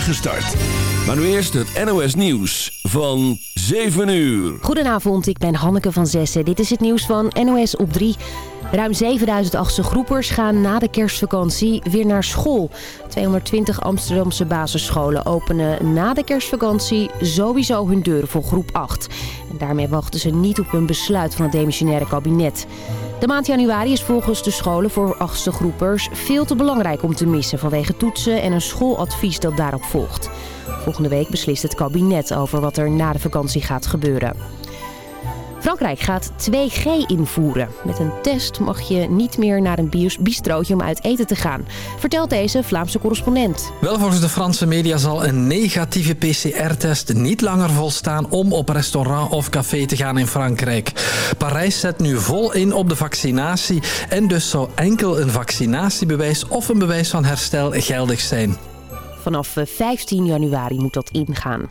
spoedige start. Maar nu eerst het NOS Nieuws van 7 uur. Goedenavond, ik ben Hanneke van Zessen. Dit is het nieuws van NOS op 3. Ruim 7000 achtste groepers gaan na de kerstvakantie weer naar school. 220 Amsterdamse basisscholen openen na de kerstvakantie sowieso hun deuren voor groep 8. En daarmee wachten ze niet op een besluit van het demissionaire kabinet. De maand januari is volgens de scholen voor achtste groepers veel te belangrijk om te missen vanwege toetsen en een schooladvies dat daarop volgt. Volgende week beslist het kabinet over wat er na de vakantie gaat gebeuren. Frankrijk gaat 2G invoeren. Met een test mag je niet meer naar een bistrootje om uit eten te gaan. Vertelt deze Vlaamse correspondent. Wel volgens de Franse media zal een negatieve PCR-test niet langer volstaan om op restaurant of café te gaan in Frankrijk. Parijs zet nu vol in op de vaccinatie en dus zou enkel een vaccinatiebewijs of een bewijs van herstel geldig zijn. Vanaf 15 eh, januari moet dat ingaan.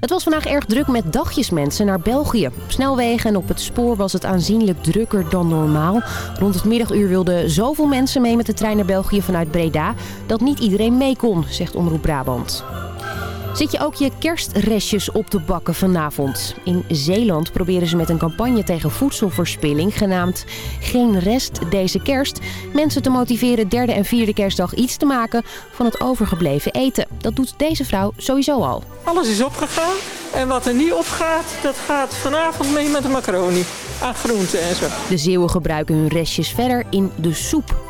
Het was vandaag erg druk met dagjesmensen naar België. Op snelwegen en op het spoor was het aanzienlijk drukker dan normaal. Rond het middaguur wilden zoveel mensen mee met de trein naar België vanuit Breda... dat niet iedereen mee kon, zegt Omroep Brabant. Zit je ook je kerstrestjes op te bakken vanavond? In Zeeland proberen ze met een campagne tegen voedselverspilling genaamd Geen Rest deze kerst mensen te motiveren derde en vierde kerstdag iets te maken van het overgebleven eten. Dat doet deze vrouw sowieso al. Alles is opgegaan en wat er niet opgaat, dat gaat vanavond mee met de macaroni aan groenten en zo. De Zeeuwen gebruiken hun restjes verder in de soep.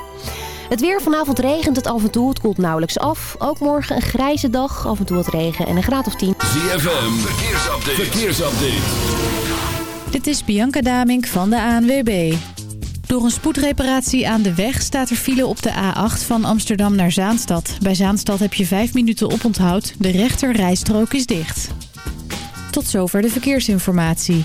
Het weer vanavond regent het af en toe. Het koelt nauwelijks af. Ook morgen een grijze dag. Af en toe wat regen en een graad of 10. ZFM, verkeersupdate. verkeersupdate. Dit is Bianca Damink van de ANWB. Door een spoedreparatie aan de weg staat er file op de A8 van Amsterdam naar Zaanstad. Bij Zaanstad heb je 5 minuten oponthoud. De rechter rijstrook is dicht. Tot zover de verkeersinformatie.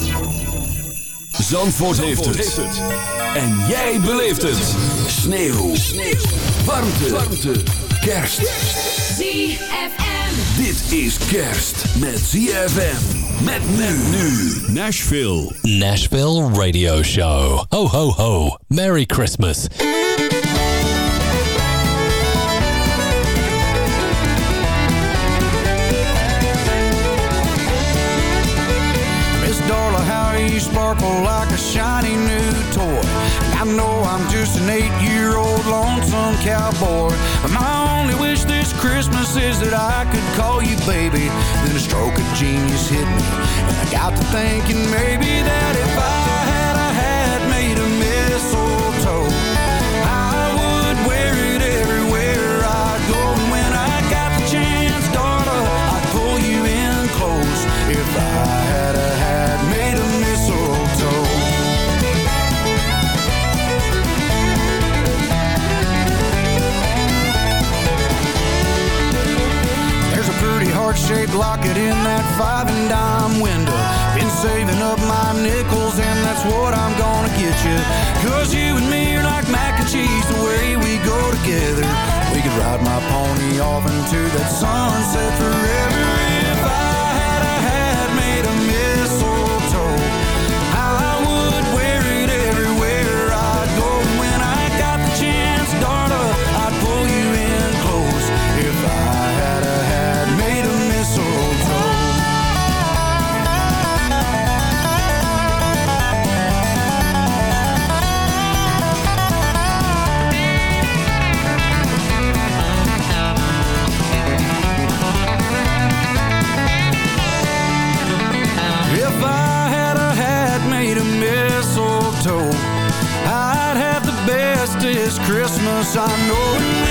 Zandvoort, heeft, het. En jij beleeft het. Sneeuw. Sneeuw. Warmte. Warmte. Kerst. ZFM. Dit is kerst met ZFM. Met men nu. Nashville. Nashville Radio Show. Ho, ho, ho. Merry Christmas. Sparkle like a shiny new toy. I know I'm just an eight-year-old lonesome cowboy. But my only wish this Christmas is that I could call you baby. Then a stroke of genius hit me, and I got to thinking maybe that if I heart-shaped locket in that five and dime window. Been saving up my nickels and that's what I'm gonna get you. Cause you and me are like mac and cheese the way we go together. We could ride my pony off into that sunset forever. If I had a hat made of this Christmas I know.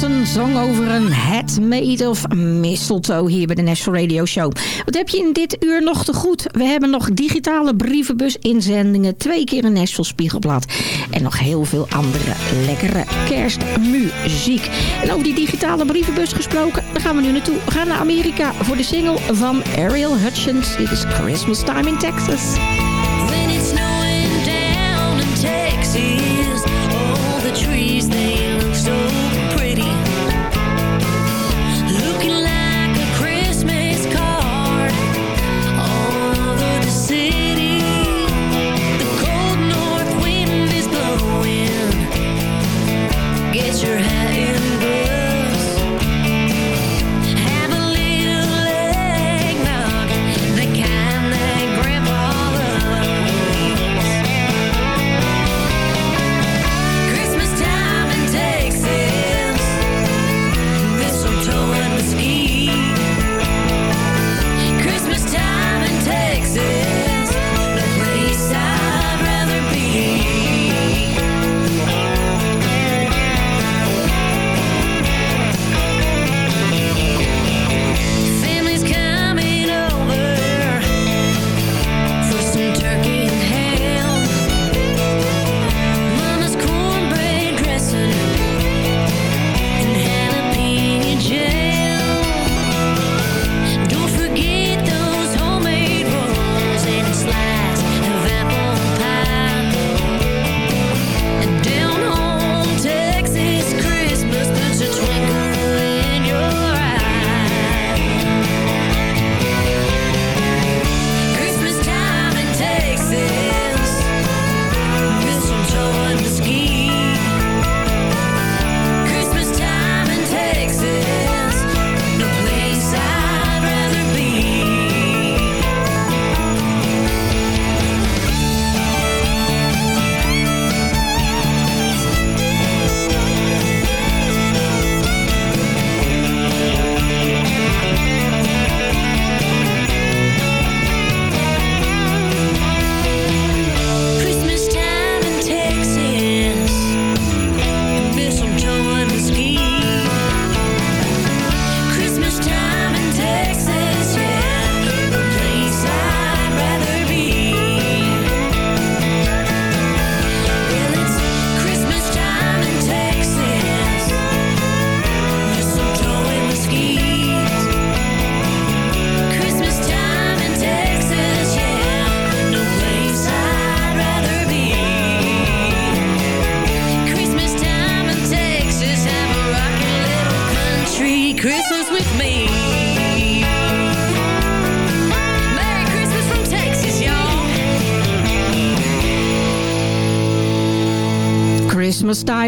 Johnson zong over een head made of mistletoe hier bij de National Radio Show. Wat heb je in dit uur nog te goed? We hebben nog digitale brievenbus-inzendingen, twee keer een National Spiegelblad en nog heel veel andere lekkere kerstmuziek. En over die digitale brievenbus gesproken, daar gaan we nu naartoe. We gaan naar Amerika voor de single van Ariel Hutchins. Dit is Christmas Time in Texas.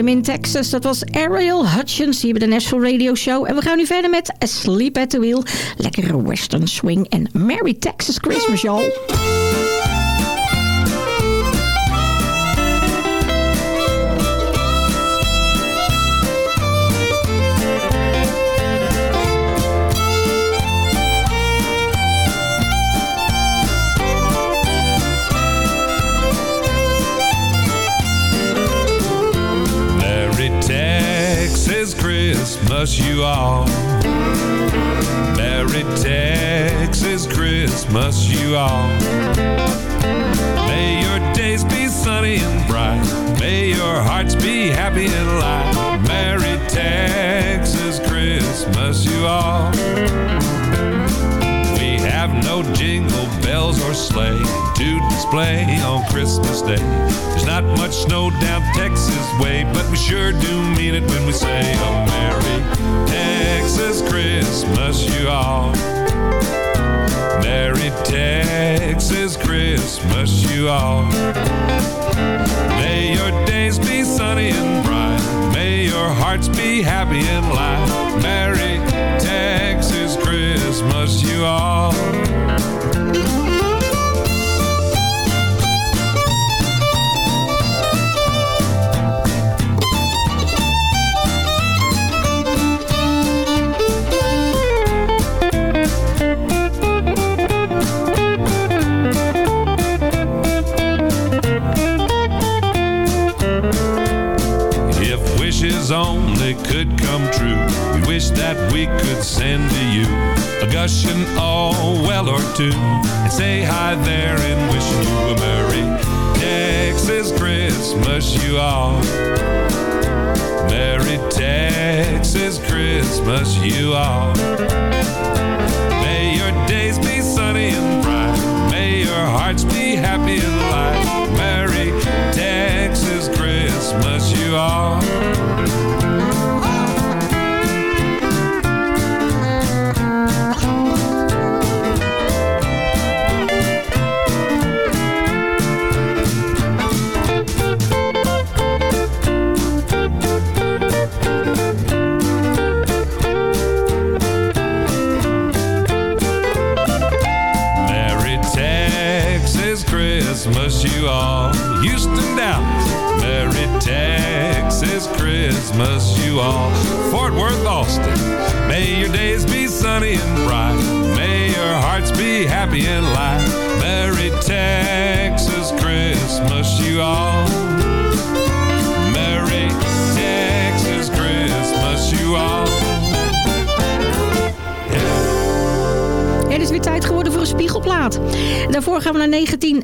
In Texas. Dat was Ariel Hutchins hier bij de National Radio Show. En we gaan nu verder met A Sleep at the Wheel. Lekkere western swing en Merry Texas Christmas, y'all. Texas way, but we sure do mean it when we say a Merry Texas Christmas, you all. Merry Texas Christmas, you all. May your days be sunny and bright. May your hearts be happy and light. Merry Texas Christmas, you all. Could come true, we wish that we could send to you a gushing all well or two and say hi there and wish you a merry Texas Christmas, you all. Merry Texas Christmas, you all.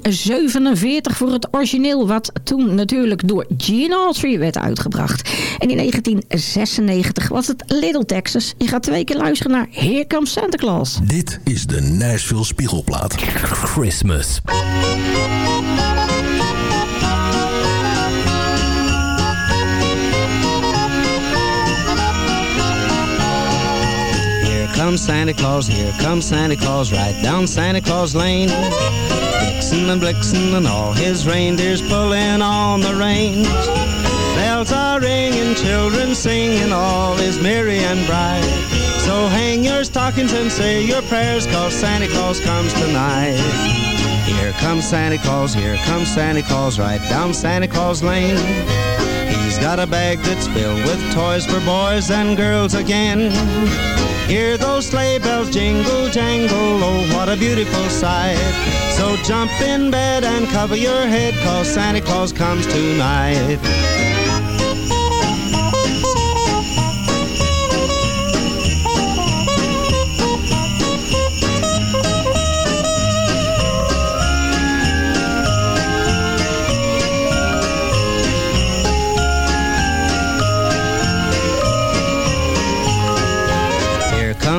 1947 voor het origineel... wat toen natuurlijk door Gene Autry werd uitgebracht. En in 1996 was het Little Texas. Je gaat twee keer luisteren naar Here Comes Santa Claus. Dit is de Nashville Spiegelplaat. Christmas. Here comes Santa Claus, here comes Santa Claus, right down Santa Claus Lane. Vixen and Blitzen and all his reindeers pulling on the reins. Bells are ringing, children singing, all is merry and bright. So hang your stockings and say your prayers, cause Santa Claus comes tonight. Here comes Santa Claus, here comes Santa Claus, right down Santa Claus Lane. He's got a bag that's filled with toys for boys and girls again. Hear those sleigh bells jingle jangle, oh what a beautiful sight. So jump in bed and cover your head, cause Santa Claus comes tonight.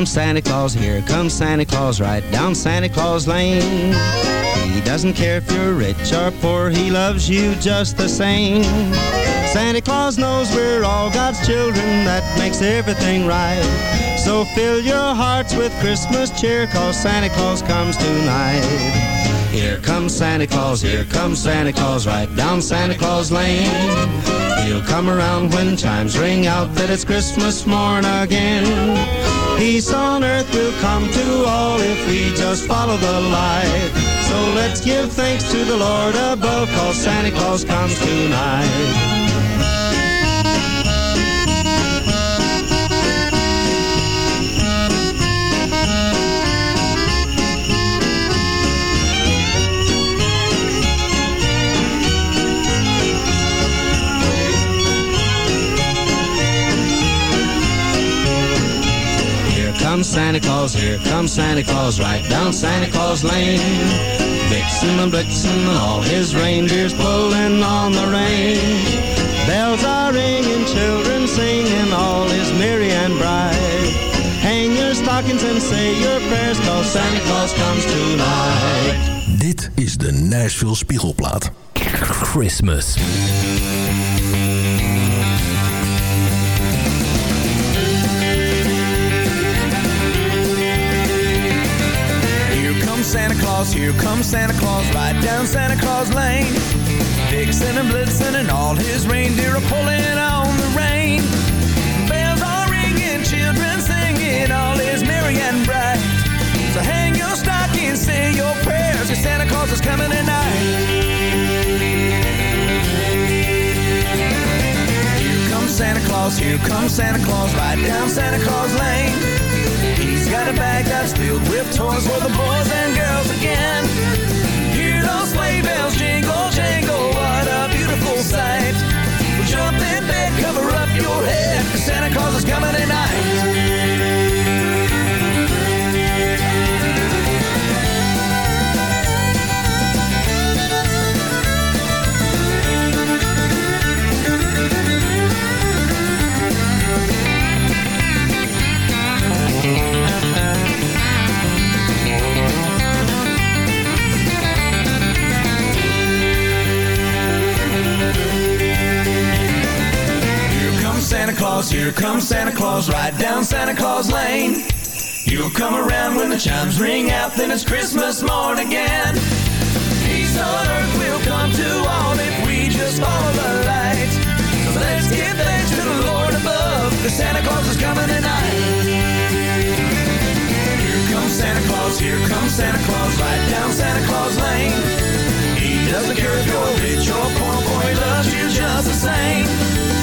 Comes Santa Claus, here comes Santa Claus, right down Santa Claus Lane. He doesn't care if you're rich or poor, he loves you just the same. Santa Claus knows we're all God's children, that makes everything right. So fill your hearts with Christmas cheer, cause Santa Claus comes tonight. Here comes Santa Claus, here comes Santa Claus, right down Santa Claus Lane. He'll come around when chimes ring out that it's Christmas morn again. Peace on earth will come to all if we just follow the light. So let's give thanks to the Lord above, cause Santa Claus comes tonight. Comes Santa Claus, here comes Santa Claus, right down Santa Claus Lane. Vixen and Blitzen and all his reindeers pulling on the reins. Bells are ringing, children singing, all is merry and bright. Hang your stockings stockings and say your prayers, cause Santa Claus comes tonight. Dit is de Nashville Spiegelplaat. Christmas. Santa Claus, here comes Santa Claus, right down Santa Claus Lane. Vixen and Blitzen and all his reindeer are pulling on the rein. Bells are ringing, children singing, all is merry and bright. So hang your stocking, say your prayers, 'cause Santa Claus is coming tonight. Here comes Santa Claus, here comes Santa Claus, right down Santa Claus Lane. Got a bag that's filled with toys for the boys and girls again. Hear those sleigh bells jingle, jingle, what a beautiful sight. Jump in bed, cover up your head, Santa Claus is coming tonight. Claus, here comes Santa Claus, right down Santa Claus Lane. He'll come around when the chimes ring out, then it's Christmas morn again. Peace on earth will come to all if we just follow the light. So let's give thanks to the Lord above, the Santa Claus is coming tonight. Here comes Santa Claus, here comes Santa Claus, right down Santa Claus Lane. He doesn't care if you're rich or poor, boy, he loves you just the same.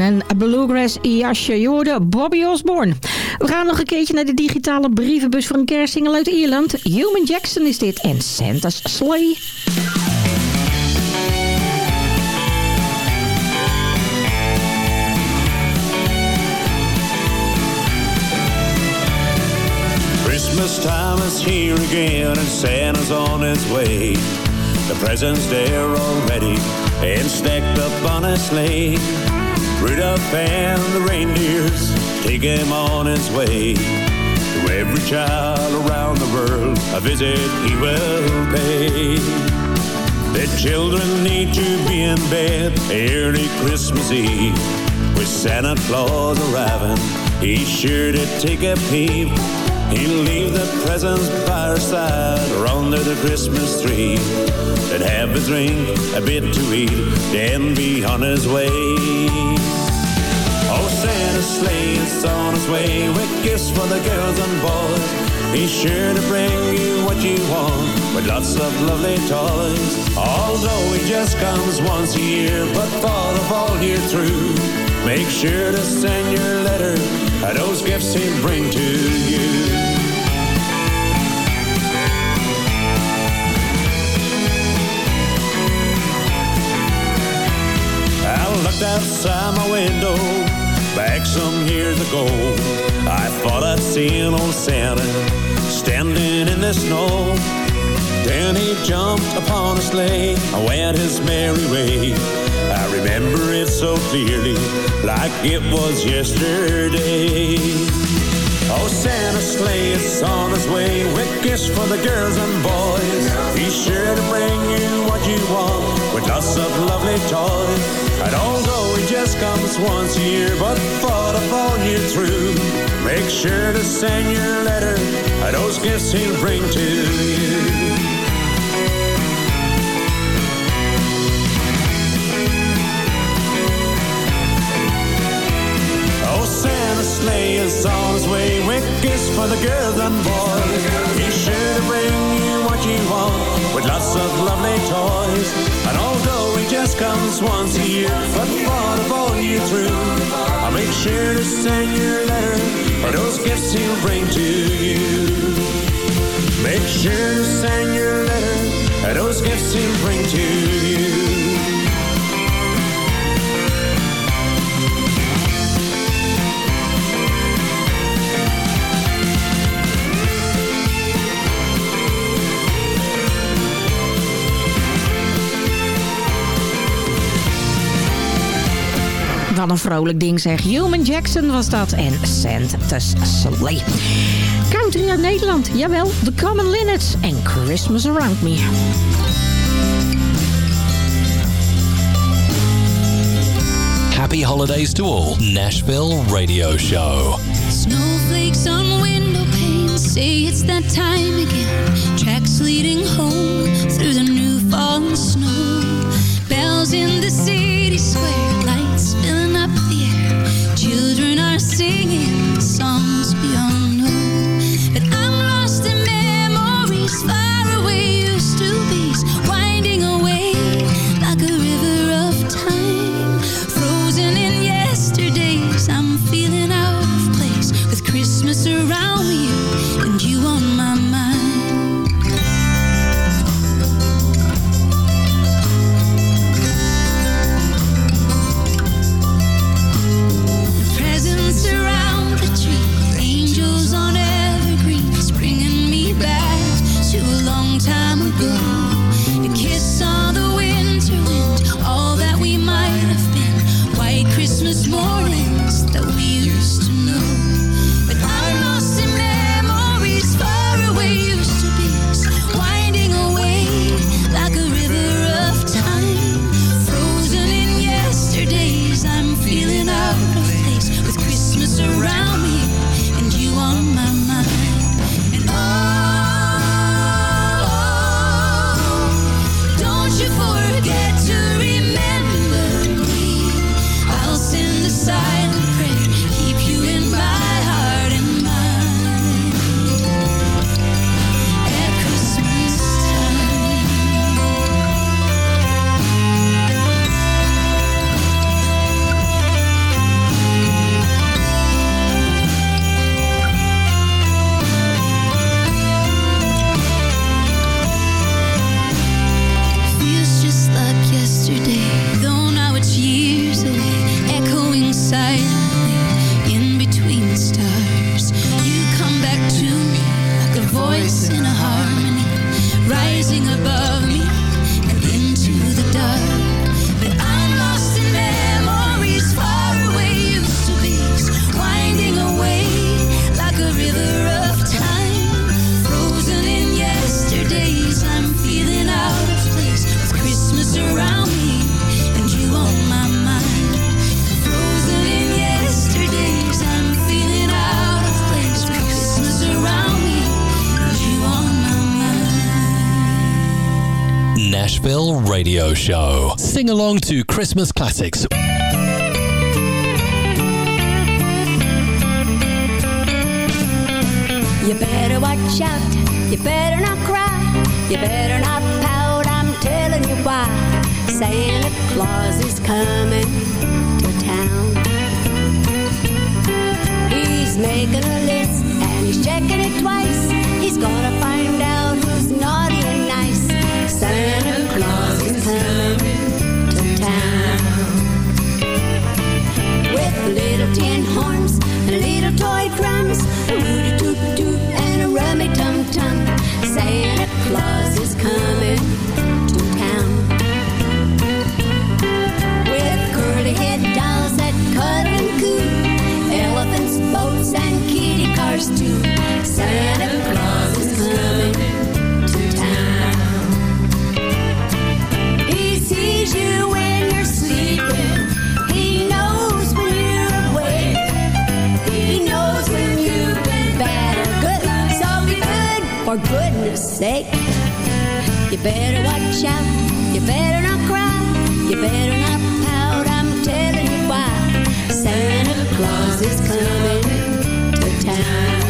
In bluegrass jasje. Je Bobby Osborne. We gaan nog een keertje naar de digitale brievenbus voor een kerstsingel uit Ierland. Human Jackson is dit en Santa's Sleigh. Christmas time is here again and Santa's on his way. The presents there already and stacked up on a sleigh. Rudolph and the reindeers take him on his way. To every child around the world a visit he will pay. The children need to be in bed early Christmas Eve. With Santa Claus arriving, he's sure to take a peep. He'll leave the presents by her side or under the Christmas tree. And have a drink, a bit to eat, then be on his way. Oh, Santa's sleigh is on his way with gifts for the girls and boys. He's sure to bring you what you want with lots of lovely toys. Although he just comes once a year, but for the whole year through, make sure to send your letter. Those gifts he'll bring to you. I looked outside my window back some years ago. I thought I'd seen old Santa standing in the snow. Then he jumped upon a sleigh and went his merry way. I remember it so clearly, like it was yesterday. Oh, Santa's sleigh is on his way with gifts for the girls and boys. He's sure to bring you what you want with lots of lovely toys. And although he just comes once a year, but for the whole year through, make sure to send your letter. Those gifts he'll bring to you. His way gifts for the girls and boys. He's sure to bring you what you want with lots of lovely toys. And although he just comes once a year, but for the all year through, I'll make sure to send your letter or those gifts he'll bring to you. Make sure to send your letter or those gifts he'll bring to you. Een vrolijk ding zeg. Human Jackson was dat en Santa's Sleigh. Country uit Nederland, jawel. The Common Linnets en Christmas Around Me. Happy holidays to all. Nashville Radio Show. Snowflakes on window panes say it's that time again. Tracks leading home Radio Show. Sing along to Christmas classics. You better watch out, you better not cry, you better not pout, I'm telling you why. Santa Claus is coming to town. He's making a list and he's checking it twice. He's gonna find out who's naughty and nice. Santa Claus coming to town. With little tin horns and little toy drums, a rooty toot toot and a rummy tum tum. Santa Claus is coming to town. With curly head dolls that cuddle and coo, elephants, boats, and kitty cars too. Santa for goodness sake. You better watch out. You better not cry. You better not pout. I'm telling you why. Santa Claus is coming to town.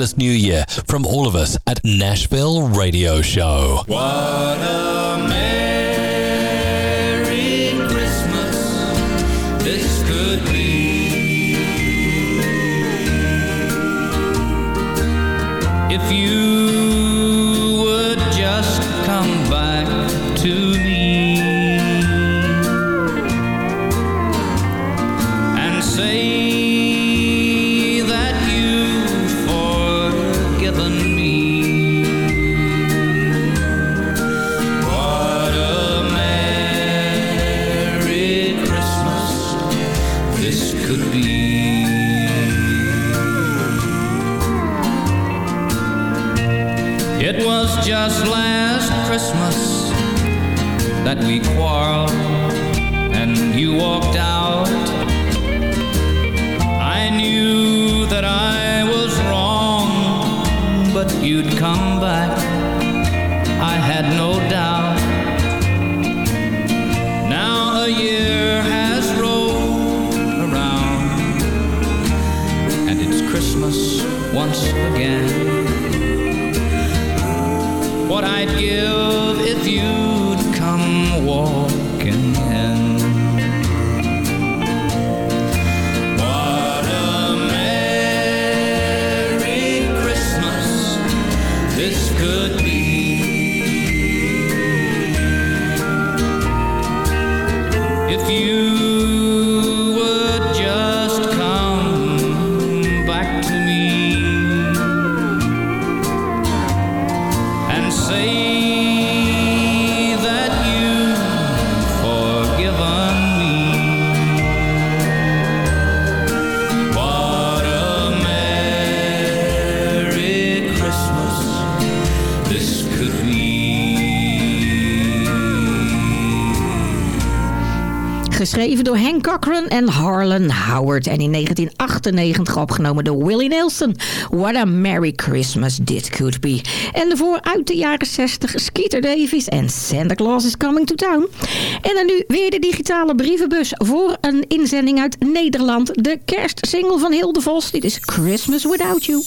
Fabulous New Year from all of us at Nashville Radio Show. What a Merry Hank Cochran en Harlan Howard. En in 1998 opgenomen door Willie Nelson. What a Merry Christmas This Could Be. En daarvoor uit de jaren 60 Skeeter Davis en Santa Claus is Coming to Town. En dan nu weer de digitale brievenbus voor een inzending uit Nederland. De kerstsingle van Hilde Vos. Dit is Christmas Without You.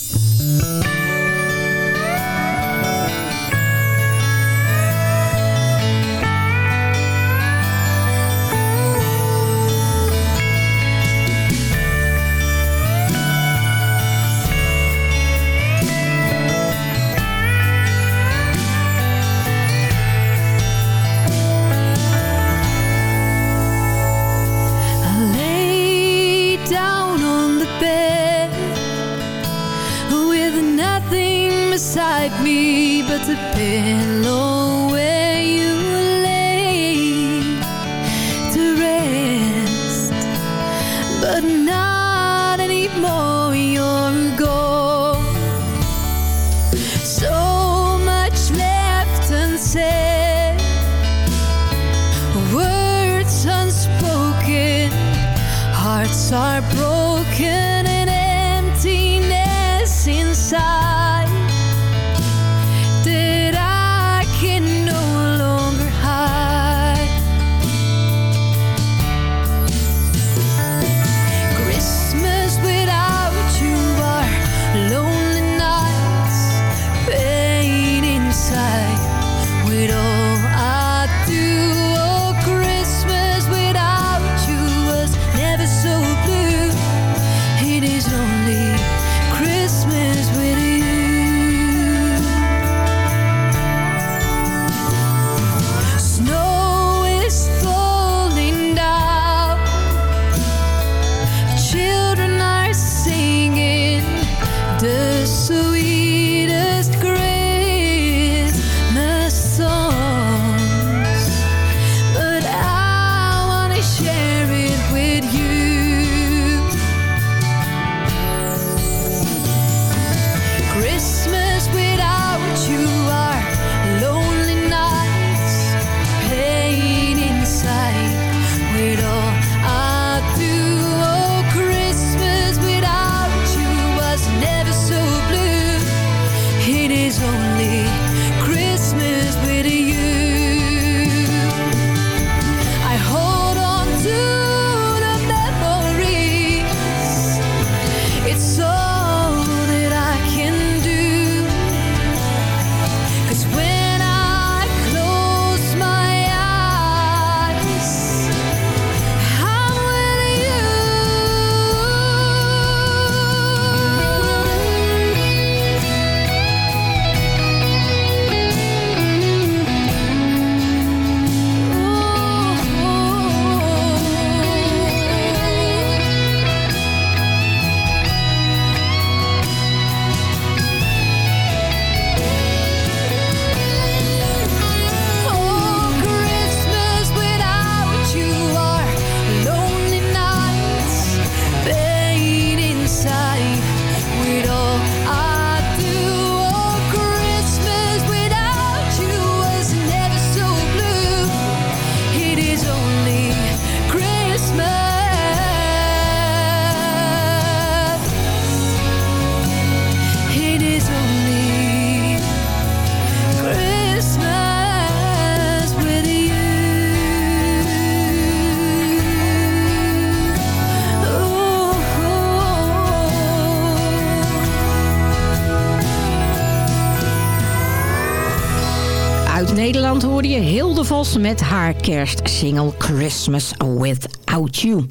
Uit Nederland hoorde je Hilde Vos met haar kerstsingle Christmas Without You.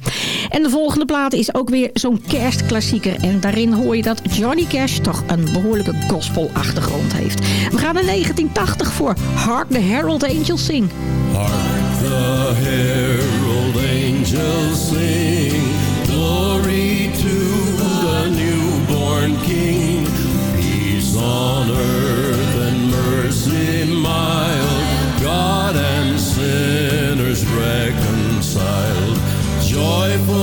En de volgende plaat is ook weer zo'n kerstklassieker. En daarin hoor je dat Johnny Cash toch een behoorlijke gospelachtergrond heeft. We gaan naar 1980 voor Hark the Herald Angels Sing. Hark the herald angels sing, glory to the newborn King. Peace on earth and mercy Joyful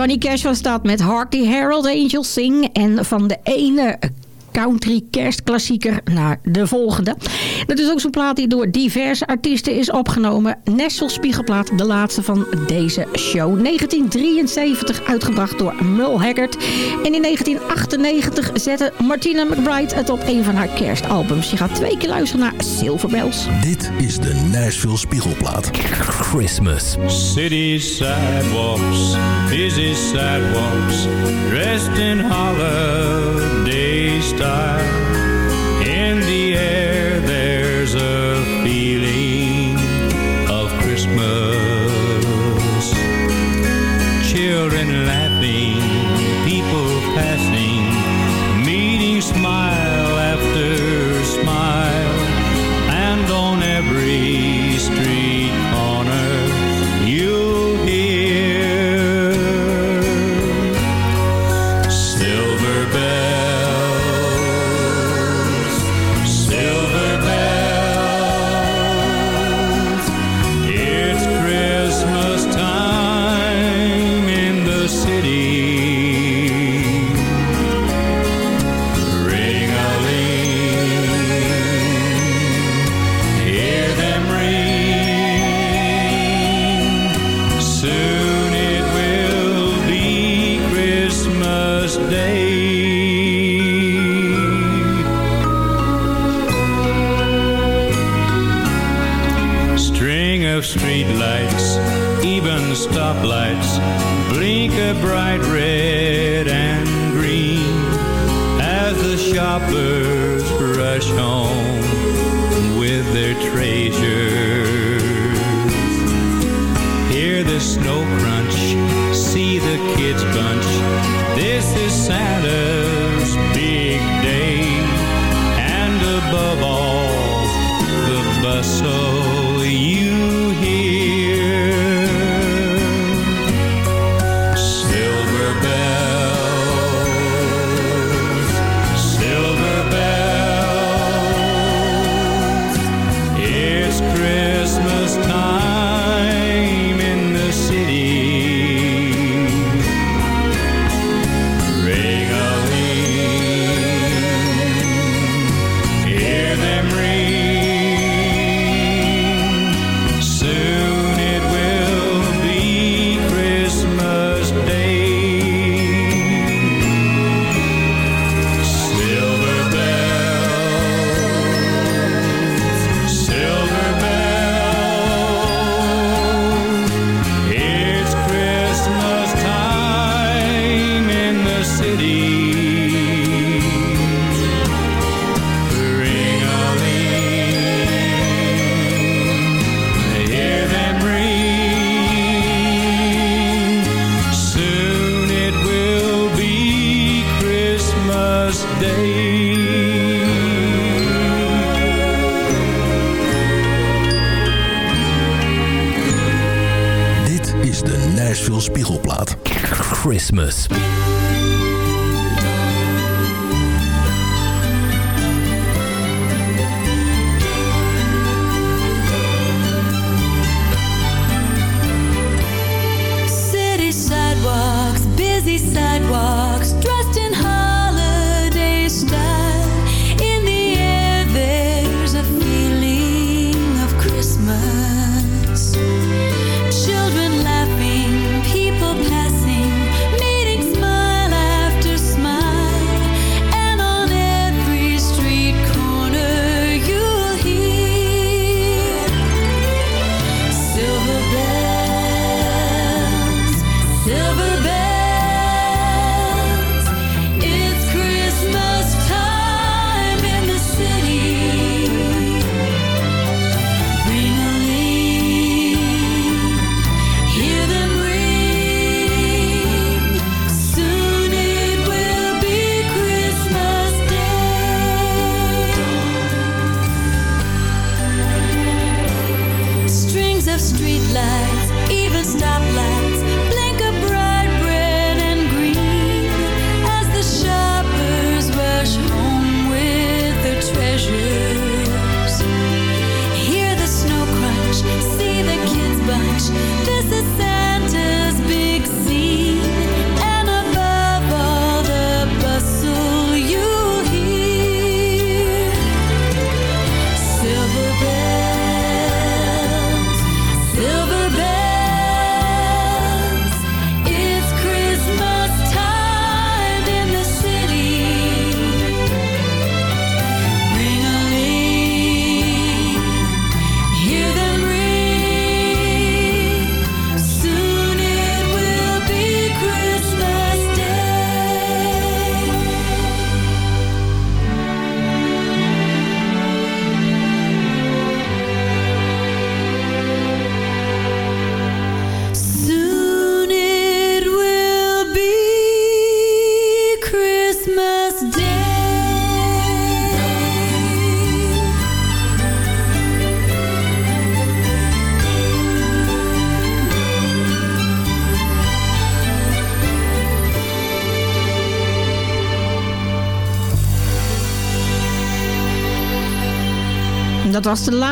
Johnny Cash was dat met Hark the Herald Angels Sing. En van de ene country kerstklassieker naar de volgende. Dat is ook zo'n plaat die door diverse artiesten is opgenomen. Nashville Spiegelplaat, de laatste van deze show. 1973 uitgebracht door Merle Haggard. En in 1998 zette Martina McBride het op een van haar kerstalbums. Je gaat twee keer luisteren naar Silver Bells. Dit is de Nashville Spiegelplaat. Christmas. City sidewalks, busy sidewalks, dressed in holiday style. Streetlights, even stoplights, blink a bright red and green as the shoppers rush home with their treasures. Hear the snow crunch, see the kids bunch. This is Santa's Christmas. City sidewalks, busy sidewalks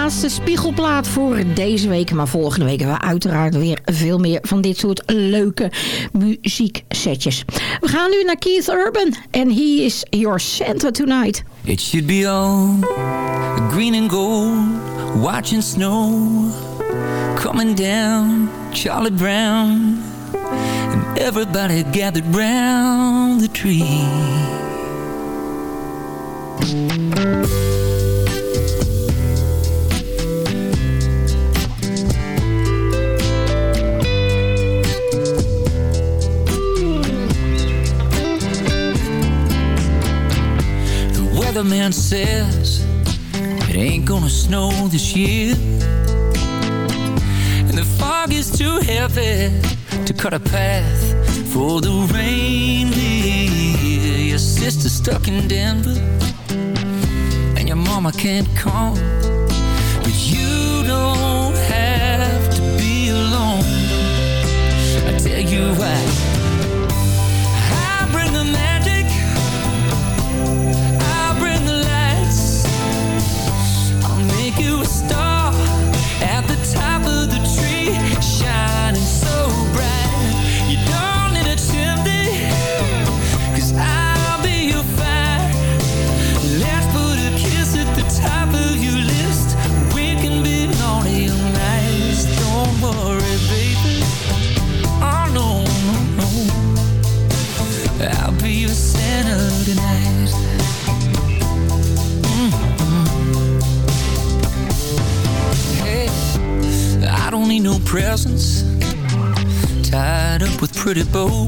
laatste spiegelplaat voor deze week. Maar volgende week hebben we uiteraard weer veel meer van dit soort leuke muzieksetjes. We gaan nu naar Keith Urban. En he is your center tonight. It should be all green and gold. Watching snow coming down. Charlie Brown. And everybody gathered round the tree. weatherman says it ain't gonna snow this year. And the fog is too heavy to cut a path for the reindeer. Your sister's stuck in Denver, and your mama can't come. But you don't have to be alone. I tell you why. pretty bow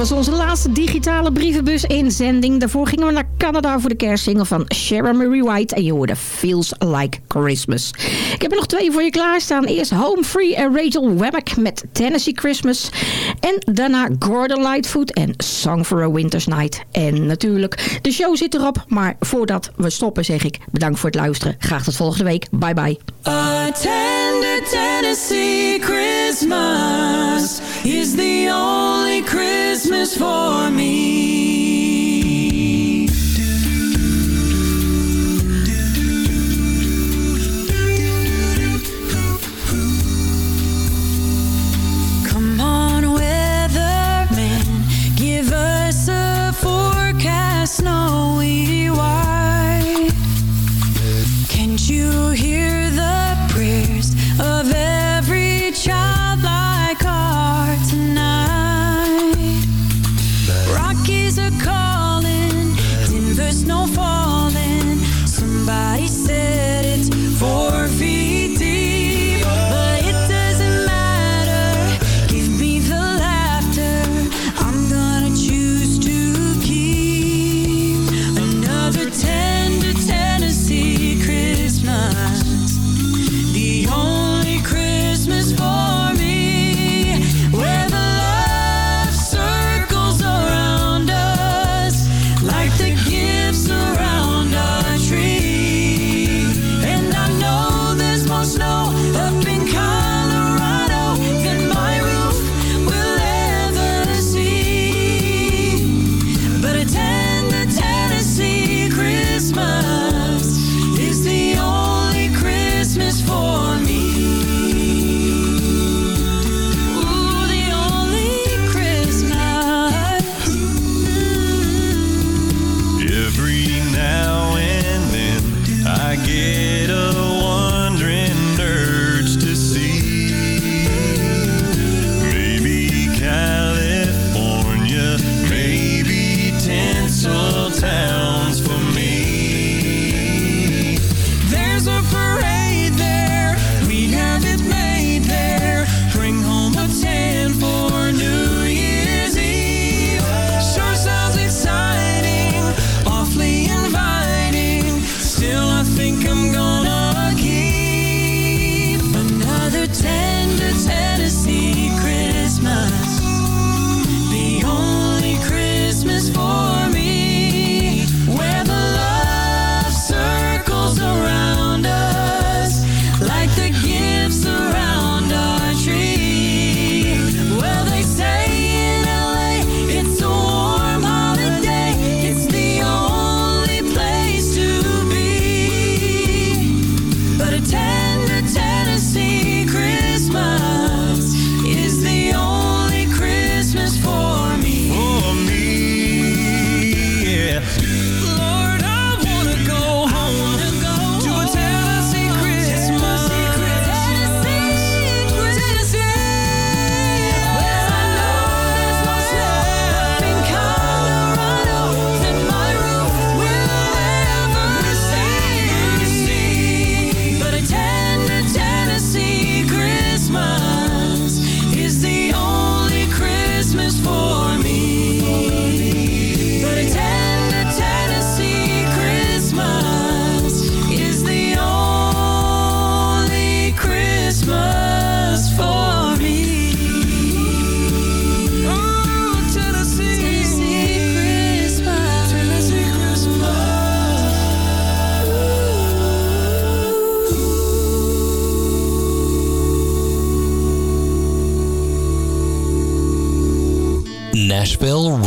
Was onze laatste digitale brievenbus inzending. Daarvoor gingen we naar Canada voor de kerstsingle van Sharon Marie White. En je hoorde Feels Like Christmas. Ik heb er nog twee voor je klaarstaan. Eerst Home Free en Rachel Wemmick met Tennessee Christmas. En daarna Gordon Lightfoot en Song for a Winter's Night. En natuurlijk, de show zit erop. Maar voordat we stoppen zeg ik bedankt voor het luisteren. Graag tot volgende week. Bye bye. Tennessee Christmas is the only Christmas for me.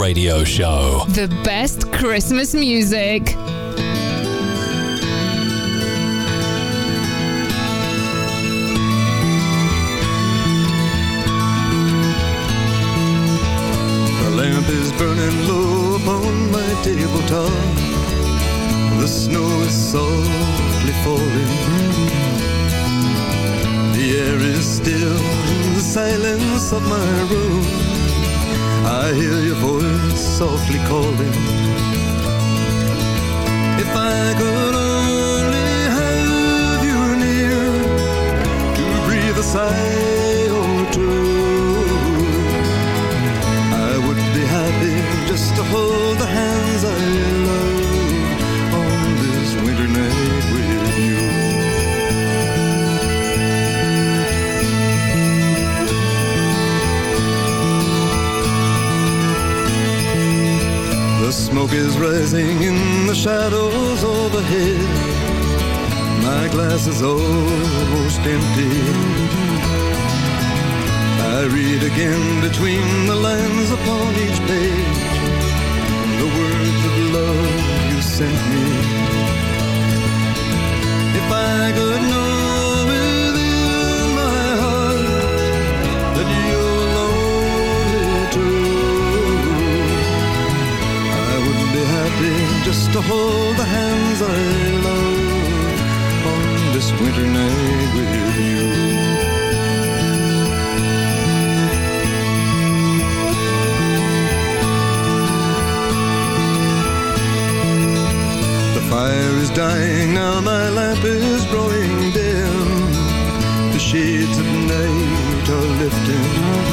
Radio Show. The best Christmas music. The lamp is burning low upon my tabletop. The snow is softly falling. The air is still in the silence of my room. I hear your voice softly calling. If I could only have you near to breathe a sigh is rising in the shadows overhead. My glass is almost empty. I read again between the lines upon each page the words of love you sent me. If I could know just to hold the hands I love on this winter night with you. The fire is dying now, my lamp is growing dim. The shades of night are lifting.